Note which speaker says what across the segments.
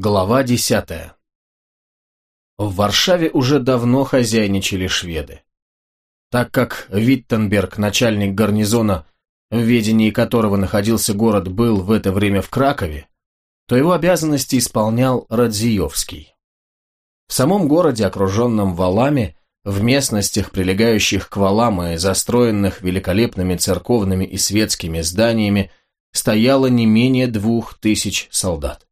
Speaker 1: Глава десятая В Варшаве уже давно хозяйничали шведы. Так как Виттенберг, начальник гарнизона, в ведении которого находился город, был в это время в Кракове, то его обязанности исполнял Радзиевский. В самом городе, окруженном валами, в местностях, прилегающих к валам и застроенных великолепными церковными и светскими зданиями, стояло не менее двух тысяч солдат.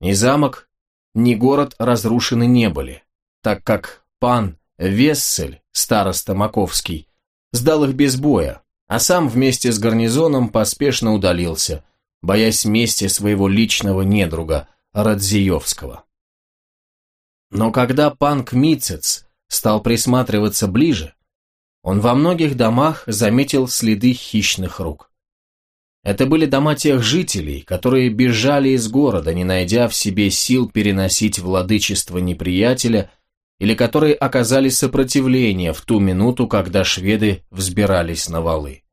Speaker 1: Ни замок, ни город разрушены не были, так как пан Вессель, староста Маковский, сдал их без боя, а сам вместе с гарнизоном поспешно удалился, боясь мести своего личного недруга Радзиевского. Но когда пан Кмицец стал присматриваться ближе, он во многих домах заметил следы хищных рук. Это были дома тех жителей, которые бежали из города, не найдя в себе сил переносить владычество неприятеля, или которые оказали сопротивление в ту минуту, когда шведы взбирались на валы.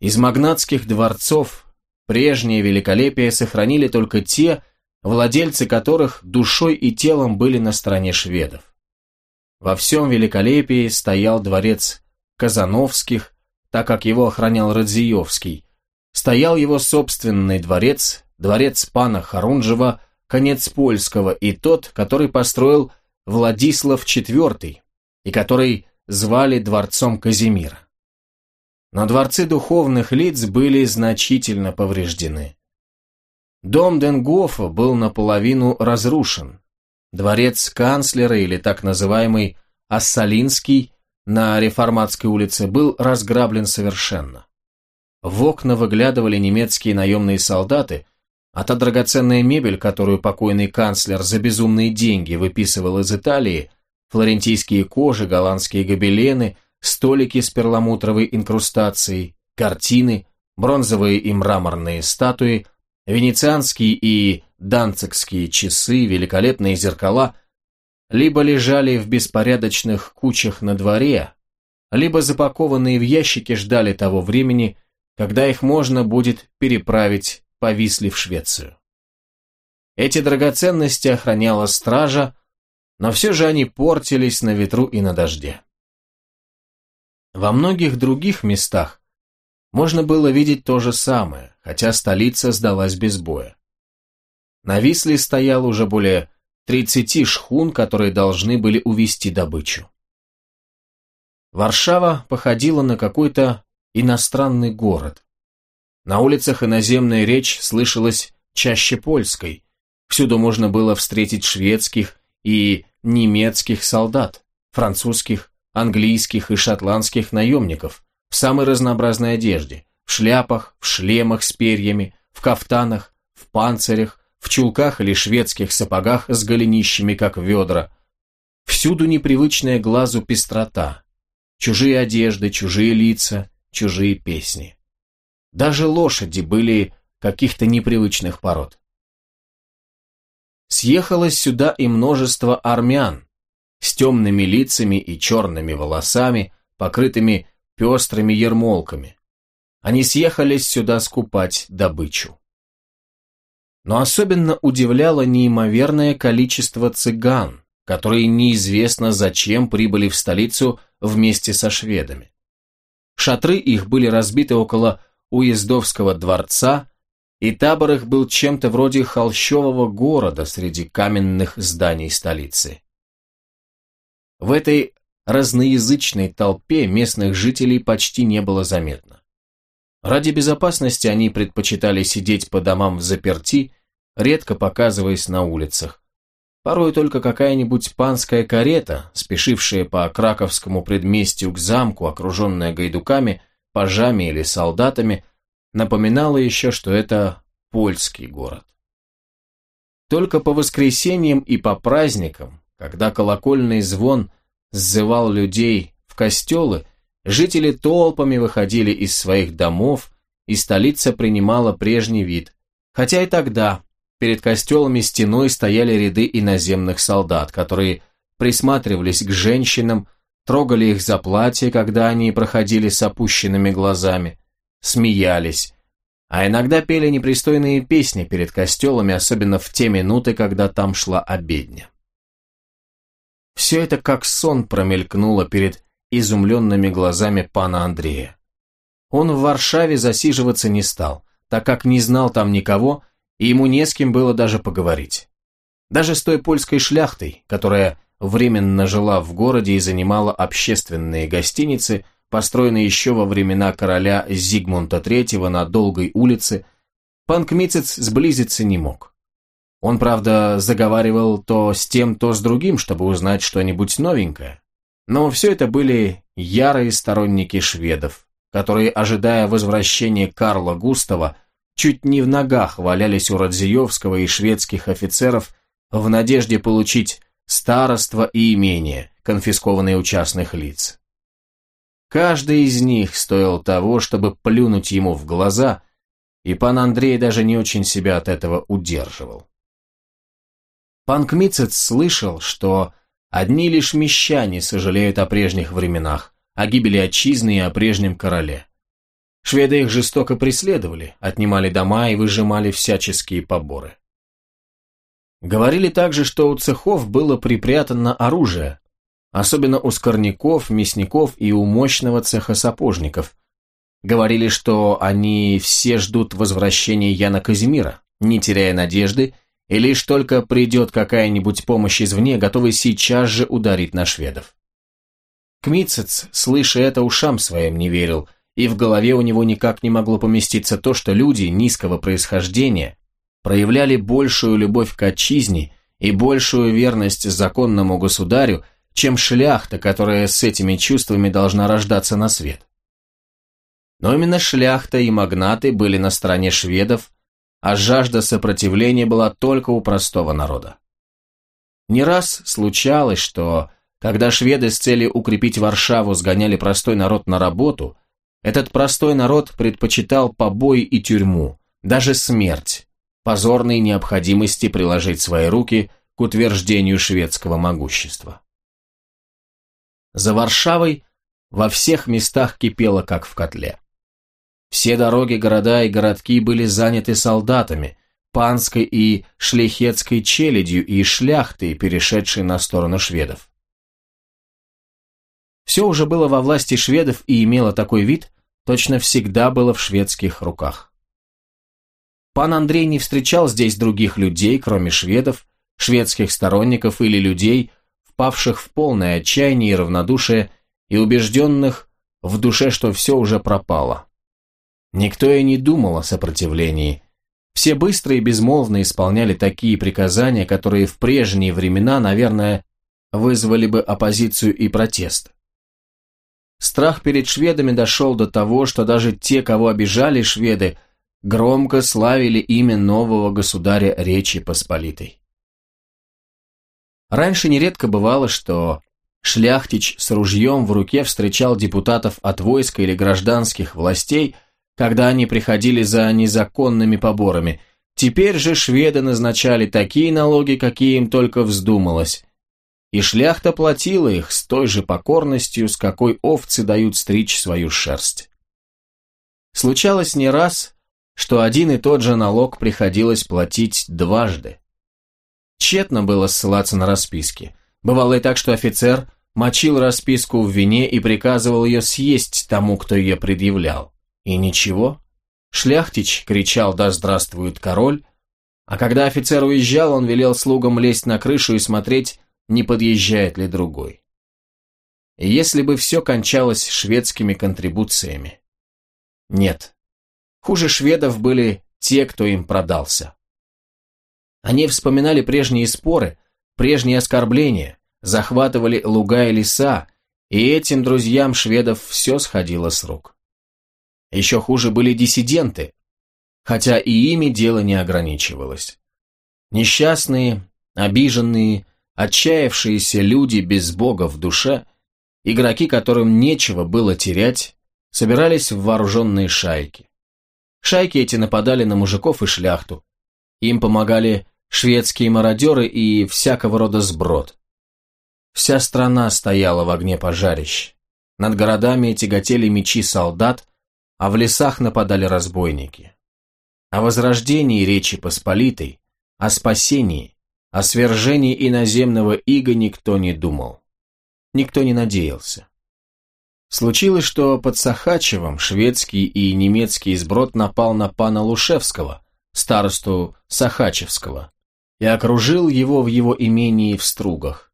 Speaker 1: Из магнатских дворцов прежнее великолепие сохранили только те, владельцы которых душой и телом были на стороне шведов. Во всем великолепии стоял дворец Казановских, так как его охранял Радзиевский, стоял его собственный дворец, дворец пана Харунжева, конец Польского и тот, который построил Владислав IV и который звали дворцом Казимира. Но дворцы духовных лиц были значительно повреждены. Дом Денгофа был наполовину разрушен. Дворец канцлера или так называемый Ассалинский на Реформатской улице был разграблен совершенно. В окна выглядывали немецкие наемные солдаты, а та драгоценная мебель, которую покойный канцлер за безумные деньги выписывал из Италии, флорентийские кожи, голландские гобелены, столики с перламутровой инкрустацией, картины, бронзовые и мраморные статуи, венецианские и данцикские часы, великолепные зеркала либо лежали в беспорядочных кучах на дворе, либо запакованные в ящики ждали того времени, когда их можно будет переправить по Висле в Швецию. Эти драгоценности охраняла стража, но все же они портились на ветру и на дожде. Во многих других местах можно было видеть то же самое, хотя столица сдалась без боя. На Висле стоял уже более 30 шхун, которые должны были увезти добычу. Варшава походила на какой-то иностранный город. На улицах иноземная речь слышалась чаще польской. Всюду можно было встретить шведских и немецких солдат, французских, английских и шотландских наемников в самой разнообразной одежде, в шляпах, в шлемах с перьями, в кафтанах, в панцирях, в чулках или шведских сапогах с голенищами, как ведра. Всюду непривычная глазу пестрота. Чужие одежды, чужие лица, чужие песни. Даже лошади были каких-то непривычных пород. Съехалось сюда и множество армян с темными лицами и черными волосами, покрытыми пестрыми ермолками. Они съехались сюда скупать добычу. Но особенно удивляло неимоверное количество цыган, которые неизвестно зачем прибыли в столицу вместе со шведами. Шатры их были разбиты около Уездовского дворца, и табор их был чем-то вроде холщового города среди каменных зданий столицы. В этой разноязычной толпе местных жителей почти не было заметно. Ради безопасности они предпочитали сидеть по домам в заперти, редко показываясь на улицах. Порой только какая-нибудь панская карета, спешившая по краковскому предместью к замку, окруженная гайдуками, пажами или солдатами, напоминала еще, что это польский город. Только по воскресеньям и по праздникам, когда колокольный звон сзывал людей в костелы, Жители толпами выходили из своих домов, и столица принимала прежний вид. Хотя и тогда перед костелами стеной стояли ряды иноземных солдат, которые присматривались к женщинам, трогали их за платье, когда они проходили с опущенными глазами, смеялись, а иногда пели непристойные песни перед костелами, особенно в те минуты, когда там шла обедня. Все это как сон промелькнуло перед изумленными глазами пана Андрея. Он в Варшаве засиживаться не стал, так как не знал там никого, и ему не с кем было даже поговорить. Даже с той польской шляхтой, которая временно жила в городе и занимала общественные гостиницы, построенный еще во времена короля Зигмунта III на Долгой улице, пан Кмицец сблизиться не мог. Он, правда, заговаривал то с тем, то с другим, чтобы узнать что-нибудь новенькое. Но все это были ярые сторонники шведов, которые, ожидая возвращения Карла Густава, чуть не в ногах валялись у Радзиевского и шведских офицеров в надежде получить староство и имение, конфискованные у частных лиц. Каждый из них стоил того, чтобы плюнуть ему в глаза, и пан Андрей даже не очень себя от этого удерживал. Пан Кмицец слышал, что одни лишь мещане сожалеют о прежних временах, о гибели отчизны и о прежнем короле. Шведы их жестоко преследовали, отнимали дома и выжимали всяческие поборы. Говорили также, что у цехов было припрятано оружие, особенно у скорняков, мясников и у мощного цеха сапожников. Говорили, что они все ждут возвращения Яна Казимира, не теряя надежды, и лишь только придет какая-нибудь помощь извне, готовый сейчас же ударить на шведов. Кмицец, слыша это, ушам своим не верил, и в голове у него никак не могло поместиться то, что люди низкого происхождения проявляли большую любовь к отчизне и большую верность законному государю, чем шляхта, которая с этими чувствами должна рождаться на свет. Но именно шляхта и магнаты были на стороне шведов, а жажда сопротивления была только у простого народа. Не раз случалось, что, когда шведы с целью укрепить Варшаву сгоняли простой народ на работу, этот простой народ предпочитал побои и тюрьму, даже смерть, позорной необходимости приложить свои руки к утверждению шведского могущества. За Варшавой во всех местах кипело, как в котле. Все дороги, города и городки были заняты солдатами, панской и шлихетской челядью и шляхтой, перешедшей на сторону шведов. Все уже было во власти шведов и имело такой вид, точно всегда было в шведских руках. Пан Андрей не встречал здесь других людей, кроме шведов, шведских сторонников или людей, впавших в полное отчаяние и равнодушие, и убежденных в душе, что все уже пропало. Никто и не думал о сопротивлении. Все быстро и безмолвно исполняли такие приказания, которые в прежние времена, наверное, вызвали бы оппозицию и протест. Страх перед шведами дошел до того, что даже те, кого обижали шведы, громко славили имя нового государя Речи Посполитой. Раньше нередко бывало, что шляхтич с ружьем в руке встречал депутатов от войска или гражданских властей, когда они приходили за незаконными поборами. Теперь же шведы назначали такие налоги, какие им только вздумалось. И шляхта платила их с той же покорностью, с какой овцы дают стричь свою шерсть. Случалось не раз, что один и тот же налог приходилось платить дважды. Тщетно было ссылаться на расписки. Бывало и так, что офицер мочил расписку в вине и приказывал ее съесть тому, кто ее предъявлял. И ничего. Шляхтич кричал «Да здравствует король!», а когда офицер уезжал, он велел слугам лезть на крышу и смотреть, не подъезжает ли другой. И если бы все кончалось шведскими контрибуциями. Нет. Хуже шведов были те, кто им продался. Они вспоминали прежние споры, прежние оскорбления, захватывали луга и леса, и этим друзьям шведов все сходило с рук. Еще хуже были диссиденты, хотя и ими дело не ограничивалось. Несчастные, обиженные, отчаявшиеся люди без Бога в душе, игроки, которым нечего было терять, собирались в вооруженные шайки. Шайки эти нападали на мужиков и шляхту. Им помогали шведские мародеры и всякого рода сброд. Вся страна стояла в огне пожарищ. Над городами тяготели мечи солдат, а в лесах нападали разбойники. О возрождении Речи Посполитой, о спасении, о свержении иноземного ига никто не думал. Никто не надеялся. Случилось, что под Сахачевым шведский и немецкий сброд напал на пана Лушевского, старосту Сахачевского, и окружил его в его имении в Стругах.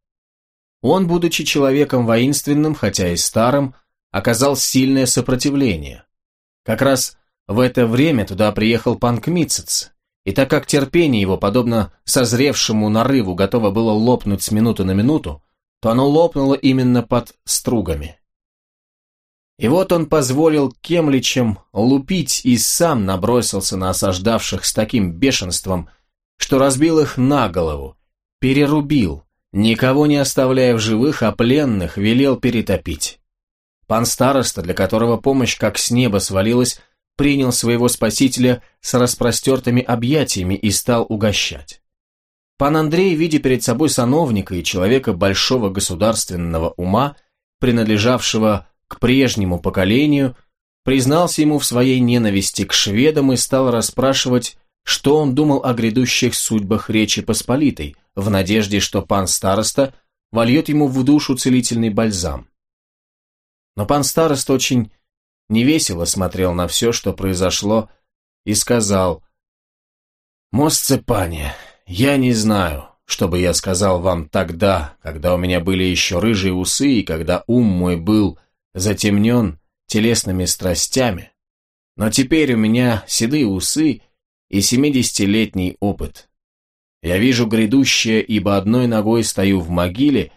Speaker 1: Он, будучи человеком воинственным, хотя и старым, оказал сильное сопротивление. Как раз в это время туда приехал пан Кмицец, и так как терпение его, подобно созревшему нарыву, готово было лопнуть с минуты на минуту, то оно лопнуло именно под стругами. И вот он позволил кемличам лупить и сам набросился на осаждавших с таким бешенством, что разбил их на голову, перерубил, никого не оставляя в живых, а пленных велел перетопить. Пан староста, для которого помощь как с неба свалилась, принял своего спасителя с распростертыми объятиями и стал угощать. Пан Андрей, видя перед собой сановника и человека большого государственного ума, принадлежавшего к прежнему поколению, признался ему в своей ненависти к шведам и стал расспрашивать, что он думал о грядущих судьбах Речи Посполитой, в надежде, что пан староста вольет ему в душу целительный бальзам. Но пан староста очень невесело смотрел на все, что произошло, и сказал, «Мостце, пане, я не знаю, что бы я сказал вам тогда, когда у меня были еще рыжие усы и когда ум мой был затемнен телесными страстями, но теперь у меня седые усы и семидесятилетний опыт. Я вижу грядущее, ибо одной ногой стою в могиле,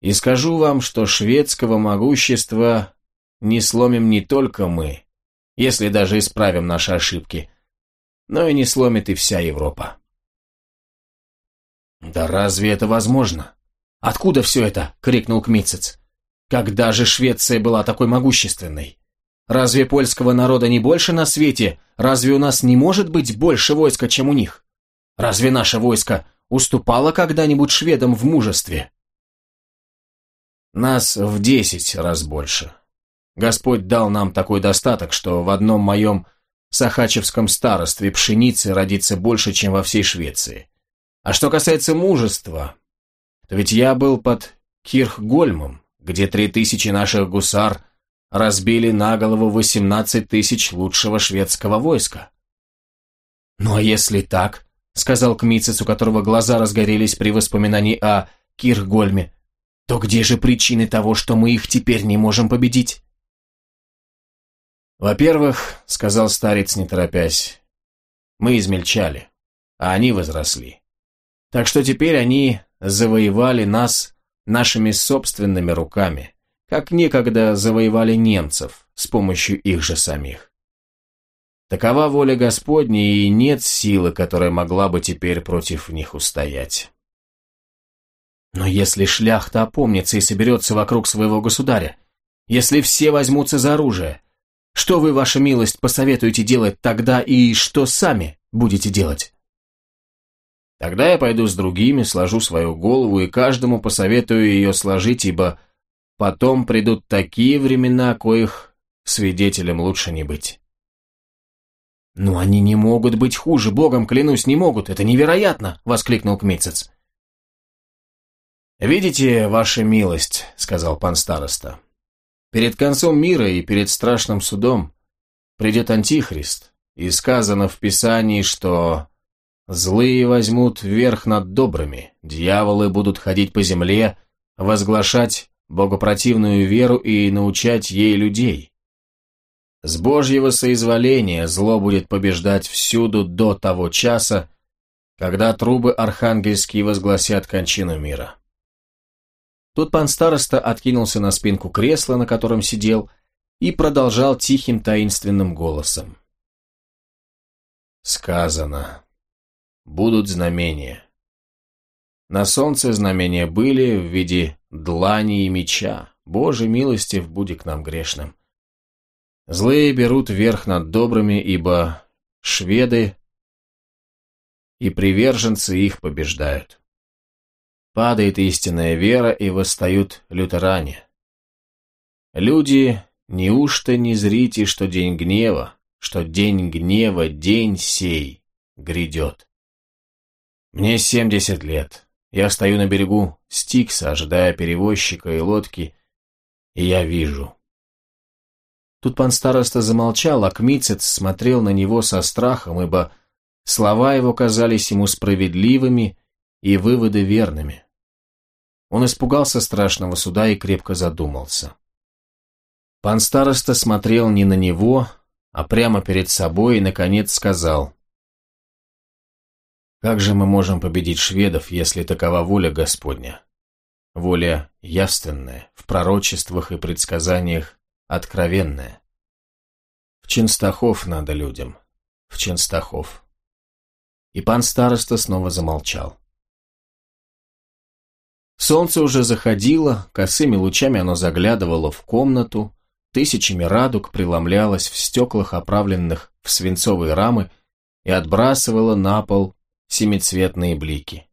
Speaker 1: и скажу вам, что шведского могущества не сломим не только мы, если даже исправим наши ошибки, но и не сломит и вся Европа. «Да разве это возможно? Откуда все это?» — крикнул Кмитцец. «Когда же Швеция была такой могущественной? Разве польского народа не больше на свете? Разве у нас не может быть больше войска, чем у них? Разве наше войско уступало когда-нибудь шведам в мужестве?» «Нас в десять раз больше», Господь дал нам такой достаток, что в одном моем сахачевском старостве пшеницы родится больше, чем во всей Швеции. А что касается мужества, то ведь я был под Кирхгольмом, где три тысячи наших гусар разбили на голову восемнадцать тысяч лучшего шведского войска. «Ну а если так?» — сказал Кмицец, у которого глаза разгорелись при воспоминании о Кирхгольме. «То где же причины того, что мы их теперь не можем победить?» «Во-первых, — сказал старец, не торопясь, — мы измельчали, а они возросли. Так что теперь они завоевали нас нашими собственными руками, как некогда завоевали немцев с помощью их же самих. Такова воля Господня, и нет силы, которая могла бы теперь против них устоять. Но если шляхта опомнится и соберется вокруг своего государя, если все возьмутся за оружие, что вы, ваша милость, посоветуете делать тогда и что сами будете делать? Тогда я пойду с другими, сложу свою голову и каждому посоветую ее сложить, ибо потом придут такие времена, коих свидетелем лучше не быть. «Но они не могут быть хуже, богом клянусь, не могут, это невероятно!» — воскликнул Кмитцец. «Видите, ваша милость», — сказал пан староста, Перед концом мира и перед страшным судом придет Антихрист, и сказано в Писании, что злые возьмут верх над добрыми, дьяволы будут ходить по земле, возглашать богопротивную веру и научать ей людей. С Божьего соизволения зло будет побеждать всюду до того часа, когда трубы архангельские возгласят кончину мира. Тут пан староста откинулся на спинку кресла, на котором сидел, и продолжал тихим таинственным голосом. «Сказано. Будут знамения. На солнце знамения были в виде длани и меча. Боже милостив, буди к нам грешным. Злые берут верх над добрыми, ибо шведы и приверженцы их побеждают. Падает истинная вера, и восстают лютеране. Люди, неужто не зрите, что день гнева, что день гнева, день сей грядет. Мне семьдесят лет. Я стою на берегу Стикса, ожидая перевозчика и лодки, и я вижу. Тут пан староста замолчал, а Кмицец смотрел на него со страхом, ибо слова его казались ему справедливыми и выводы верными. Он испугался страшного суда и крепко задумался. Пан староста смотрел не на него, а прямо перед собой и, наконец, сказал, «Как же мы можем победить шведов, если такова воля Господня? Воля явственная, в пророчествах и предсказаниях откровенная. В Ченстахов надо людям, в Ченстахов». И пан староста снова замолчал. Солнце уже заходило, косыми лучами оно заглядывало в комнату, тысячами радуг преломлялось в стеклах, оправленных в свинцовые рамы, и отбрасывало на пол семицветные блики.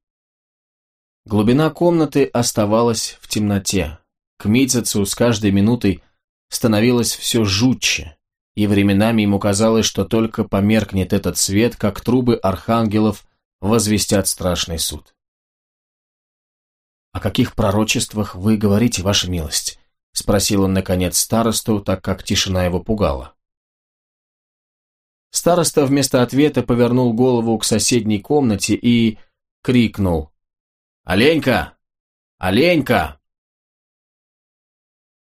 Speaker 1: Глубина комнаты оставалась в темноте. К Митцецу с каждой минутой становилось все жутче, и временами ему казалось, что только померкнет этот свет, как трубы архангелов возвестят страшный суд. «О каких пророчествах вы говорите, ваша милость?» — спросил он, наконец, старосту, так как тишина его пугала. Староста вместо ответа повернул голову к соседней комнате и крикнул. «Оленька! Оленька!»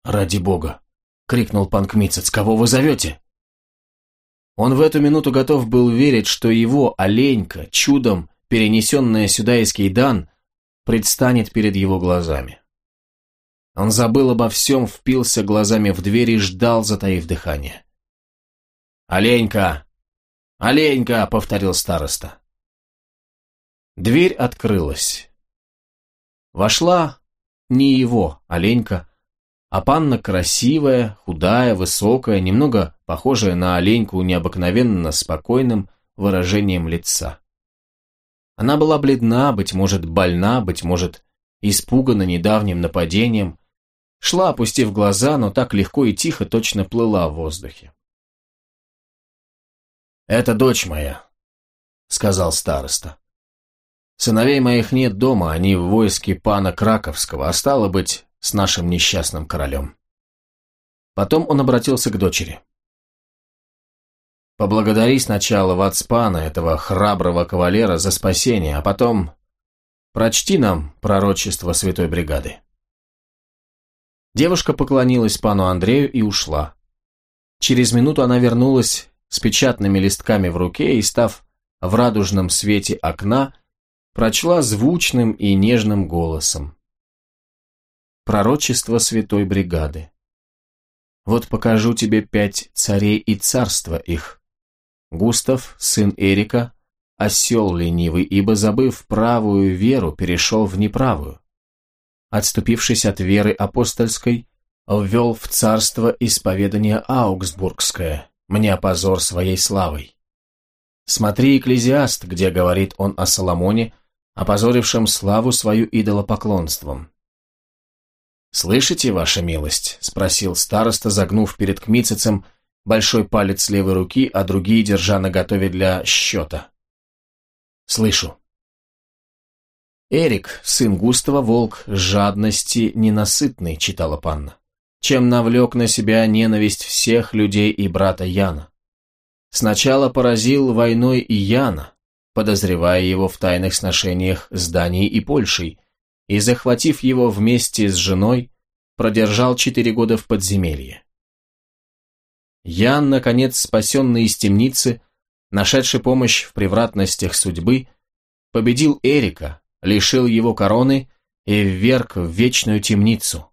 Speaker 1: «Ради бога!» — крикнул пан Кмицец. «Кого вы зовете?» Он в эту минуту готов был верить, что его оленька, чудом перенесенная сюда из Кейдан, предстанет перед его глазами. Он забыл обо всем, впился глазами в дверь и ждал, затаив дыхание. «Оленька! Оленька!» — повторил староста. Дверь открылась. Вошла не его, оленька, а панна красивая, худая, высокая, немного похожая на оленьку необыкновенно спокойным выражением лица. Она была бледна, быть может, больна, быть может, испугана недавним нападением, Шла, опустив глаза, но так легко и тихо точно плыла в воздухе. «Это дочь моя», — сказал староста. «Сыновей моих нет дома, они в войске пана Краковского, а стало быть, с нашим несчастным королем». Потом он обратился к дочери. «Поблагодари сначала Вацпана, этого храброго кавалера, за спасение, а потом прочти нам пророчество святой бригады». Девушка поклонилась пану Андрею и ушла. Через минуту она вернулась с печатными листками в руке и, став в радужном свете окна, прочла звучным и нежным голосом. Пророчество святой бригады. Вот покажу тебе пять царей и царства их. Густав, сын Эрика, осел ленивый, ибо, забыв правую веру, перешел в неправую отступившись от веры апостольской, ввел в царство исповедание Аугсбургское, мне позор своей славой. Смотри, Экклезиаст, где говорит он о Соломоне, опозорившем славу свою идолопоклонством. «Слышите, ваша милость?» – спросил староста, загнув перед кмицецем большой палец левой руки, а другие держа наготове для счета. «Слышу», «Эрик, сын Густава, волк, жадности ненасытный», — читала панна, чем навлек на себя ненависть всех людей и брата Яна. Сначала поразил войной и Яна, подозревая его в тайных сношениях с Данией и Польшей, и, захватив его вместе с женой, продержал четыре года в подземелье. Ян, наконец, спасенный из темницы, нашедший помощь в превратностях судьбы, победил Эрика, лишил его короны и вверг в вечную темницу.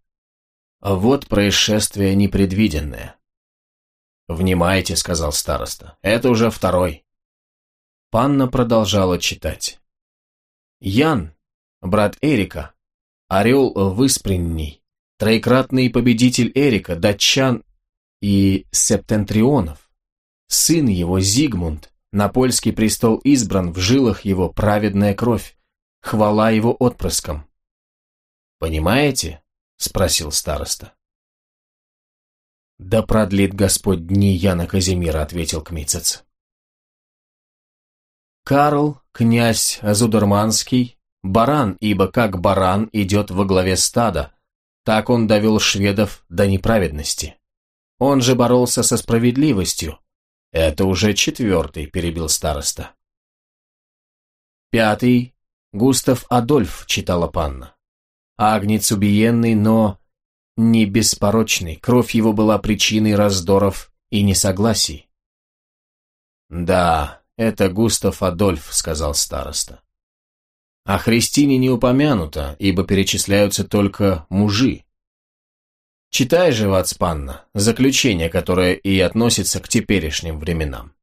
Speaker 1: Вот происшествие непредвиденное. «Внимайте», — сказал староста, — «это уже второй». Панна продолжала читать. Ян, брат Эрика, орел выспренний, троекратный победитель Эрика, датчан и септентрионов, сын его Зигмунд, на польский престол избран, в жилах его праведная кровь, хвала его отпрыскам. «Понимаете?» – спросил староста. «Да продлит Господь дни Яна Казимира», — ответил Кмицец. Карл, князь Зудерманский, баран, ибо как баран идет во главе стада, так он довел шведов до неправедности. Он же боролся со справедливостью. Это уже четвертый, перебил староста. Пятый, Густав Адольф, читала панна. Агнец убиенный, но не беспорочный, кровь его была причиной раздоров и несогласий. «Да, это Густав Адольф», — сказал староста. О Христине не упомянуто, ибо перечисляются только мужи. Читай же, Вацпанна, заключение, которое и относится к теперешним временам.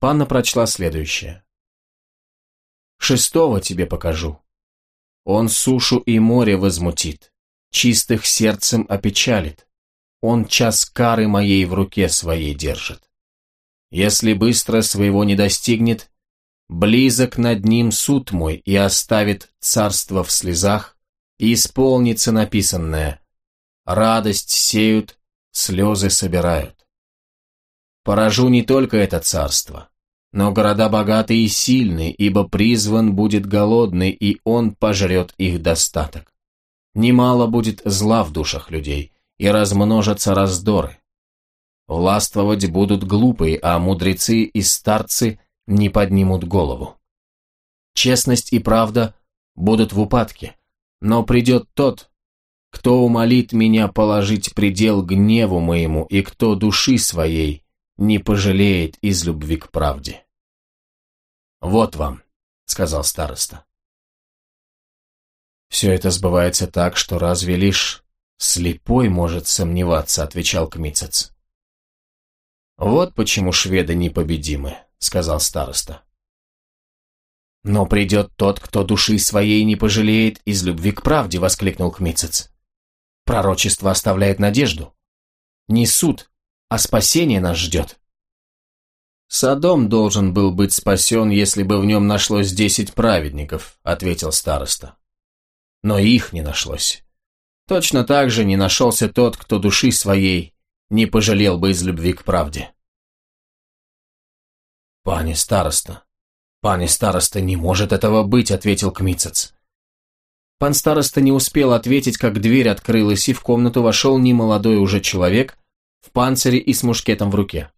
Speaker 1: Панна прочла следующее. «Шестого тебе покажу. Он сушу и море возмутит, чистых сердцем опечалит. Он час кары моей в руке своей держит. Если быстро своего не достигнет, близок над ним суд мой и оставит царство в слезах, и исполнится написанное «Радость сеют, слезы собирают». Поражу не только это царство, но города богатые и сильные, ибо призван будет голодный, и он пожрет их достаток. Немало будет зла в душах людей, и размножатся раздоры. Властвовать будут глупые, а мудрецы и старцы не поднимут голову. Честность и правда будут в упадке, но придет тот, кто умолит меня положить предел гневу моему и кто души своей не пожалеет из любви к правде. «Вот вам», — сказал староста. «Все это сбывается так, что разве лишь слепой может сомневаться», — отвечал Кмицец. «Вот почему шведы непобедимы», — сказал староста. «Но придет тот, кто души своей не пожалеет из любви к правде», — воскликнул Кмицец. «Пророчество оставляет надежду. Не суд, а спасение нас ждет». «Содом должен был быть спасен, если бы в нем нашлось десять праведников», — ответил староста. «Но их не нашлось. Точно так же не нашелся тот, кто души своей не пожалел бы из любви к правде». «Пане староста, пане староста, не может этого быть», — ответил Кмицец. Пан староста не успел ответить, как дверь открылась, и в комнату вошел немолодой уже человек в панцире и с мушкетом в руке.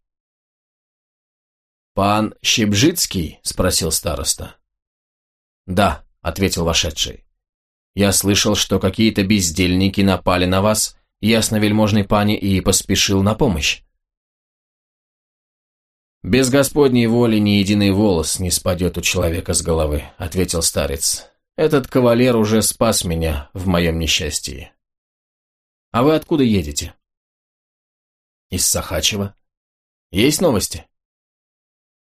Speaker 1: «Пан Щебжицкий?» – спросил староста. «Да», – ответил вошедший. «Я слышал, что какие-то бездельники напали на вас, ясновельможной пани, и поспешил на помощь». «Без Господней воли ни единый волос не спадет у человека с головы», — ответил старец. «Этот кавалер уже спас меня в моем несчастье». «А вы откуда едете?» «Из Сахачева». «Есть новости?»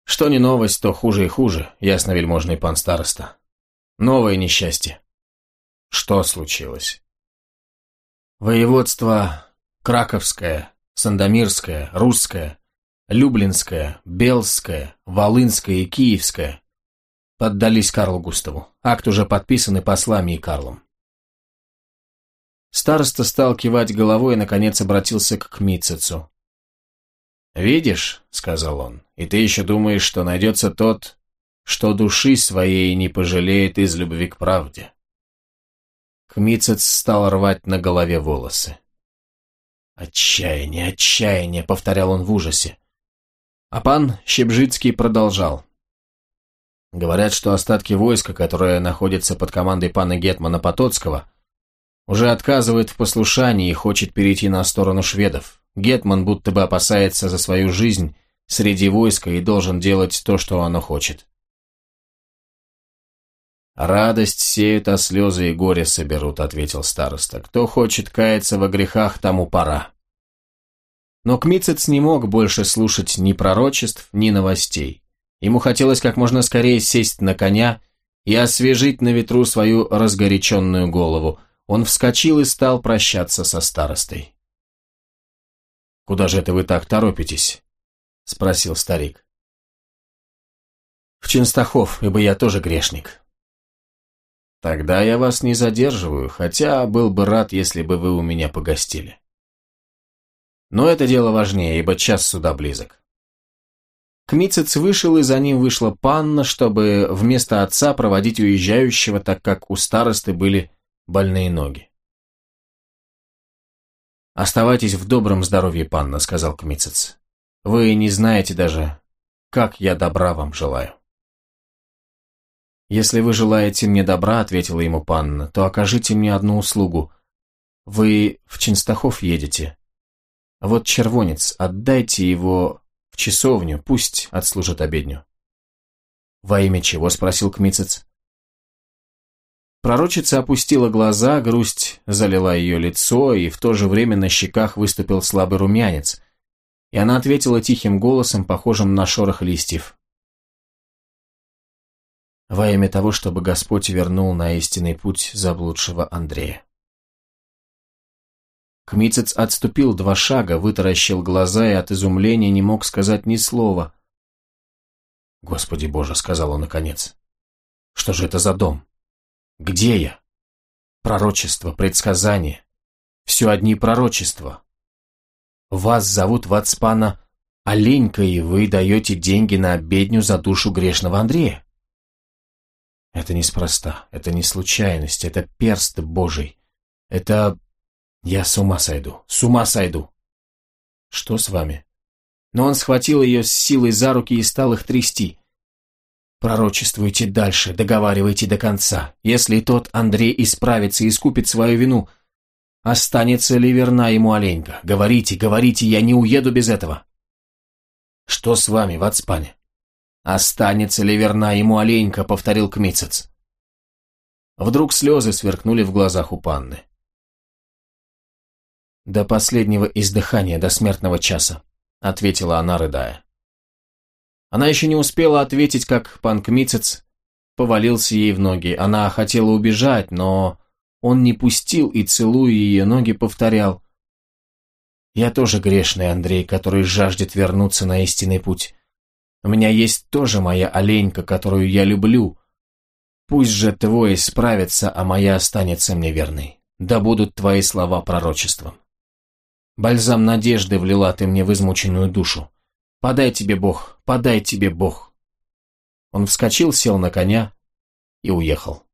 Speaker 1: Что не новость, то хуже и хуже, ясно вельможный пан староста. Новое несчастье. Что случилось? Воеводство Краковское, Сандомирское, Русское, Люблинское, Белское, Волынское и Киевское поддались Карлу Густаву. Акт уже подписан и послами и Карлом. Староста стал кивать головой и, наконец, обратился к Кмитцецу. «Видишь», — сказал он, — «и ты еще думаешь, что найдется тот, что души своей не пожалеет из любви к правде». Кмицец стал рвать на голове волосы. «Отчаяние, отчаяние», — повторял он в ужасе. А пан Щебжицкий продолжал. Говорят, что остатки войска, которые находятся под командой пана Гетмана Потоцкого, уже отказывает в послушании и хочет перейти на сторону шведов. Гетман будто бы опасается за свою жизнь среди войска и должен делать то, что оно хочет. «Радость сеют, а слезы и горе соберут», — ответил староста. «Кто хочет каяться во грехах, тому пора». Но Кмицец не мог больше слушать ни пророчеств, ни новостей. Ему хотелось как можно скорее сесть на коня и освежить на ветру свою разгоряченную голову. Он вскочил и стал прощаться со старостой. «Куда же это вы так торопитесь?» — спросил старик. «В Ченстахов, ибо я тоже грешник». «Тогда я вас не задерживаю, хотя был бы рад, если бы вы у меня погостили». Но это дело важнее, ибо час суда близок. Кмицец вышел, и за ним вышла панна, чтобы вместо отца проводить уезжающего, так как у старосты были больные ноги. «Оставайтесь в добром здоровье, панна», — сказал Кмицец. «Вы не знаете даже, как я добра вам желаю». «Если вы желаете мне добра», — ответила ему панна, — «то окажите мне одну услугу. Вы в Чинстахов едете. Вот червонец, отдайте его часовню, пусть отслужит обедню. «Во имя чего?» – спросил Кмицец. Пророчица опустила глаза, грусть залила ее лицо, и в то же время на щеках выступил слабый румянец, и она ответила тихим голосом, похожим на шорох листьев. «Во имя того, чтобы Господь вернул на истинный путь заблудшего Андрея». Кмицец отступил два шага, вытаращил глаза и от изумления не мог сказать ни слова. «Господи Боже!» — сказал он наконец. «Что же это за дом? Где я? Пророчество, предсказание. Все одни пророчества. Вас зовут Вацпана Оленька, и вы даете деньги на обедню за душу грешного Андрея. Это неспроста, это не случайность, это перст Божий. Это я с ума сойду, с ума сойду. Что с вами? Но он схватил ее с силой за руки и стал их трясти. Пророчествуйте дальше, договаривайте до конца. Если тот Андрей исправится и искупит свою вину, останется ли верна ему оленька? Говорите, говорите, я не уеду без этого. Что с вами, Вацпане? Останется ли верна ему оленька, повторил Кмицец. Вдруг слезы сверкнули в глазах у панны. «До последнего издыхания, до смертного часа», — ответила она, рыдая. Она еще не успела ответить, как панк Мицец повалился ей в ноги. Она хотела убежать, но он не пустил и, целуя ее ноги, повторял. «Я тоже грешный, Андрей, который жаждет вернуться на истинный путь. У меня есть тоже моя оленька, которую я люблю. Пусть же твой справится, а моя останется мне верной. Да будут твои слова пророчеством». Бальзам надежды влила ты мне в измученную душу. Подай тебе Бог, подай тебе Бог. Он вскочил, сел на коня и уехал.